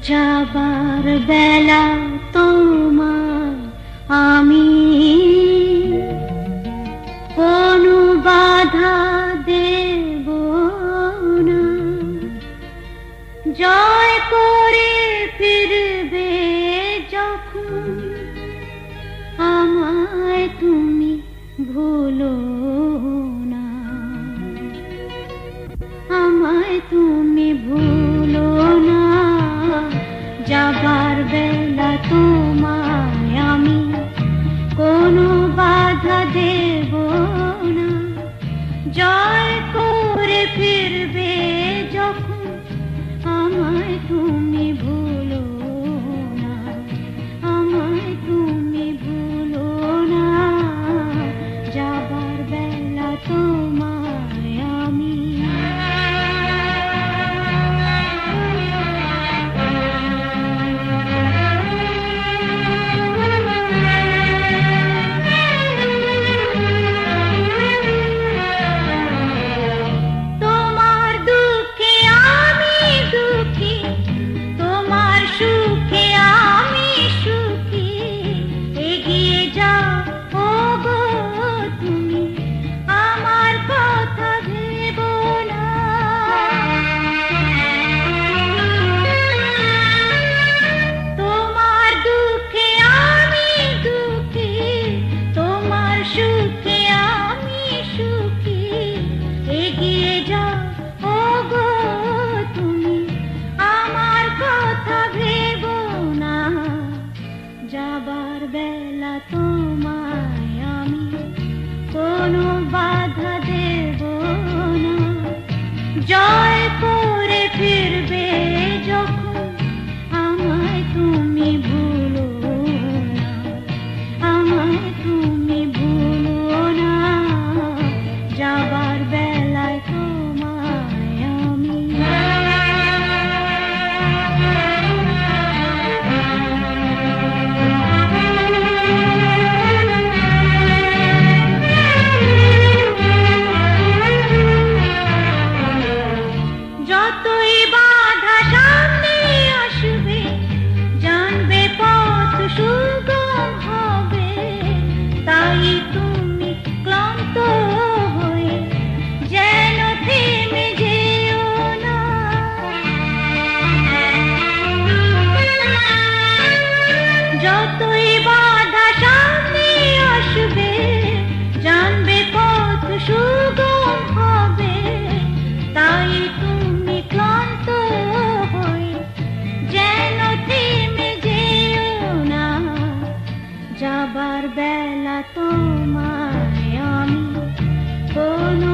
যাবার বেলা তোমার আমি কোনো বাধা দেব না। জয় করে ফিরবে যখন আমায় তুমি ভুলো না। আমায় তুমি ভুলো যাবার বেলা তোমায় আমি। কোনো বাধা দেব না। জয় করে ফিরবে যখন আমায় তুমি ভুলো বেলা তোমায় আমি কোনো বাধা দেব না জয় করে যতই বাধা সামনে আসবে, জানবে পথ সুগম হবে, তাই তুমি ক্লান্ত হই যেন থেমে যেও না। যাবার বেলা তোমায় আমি কোনো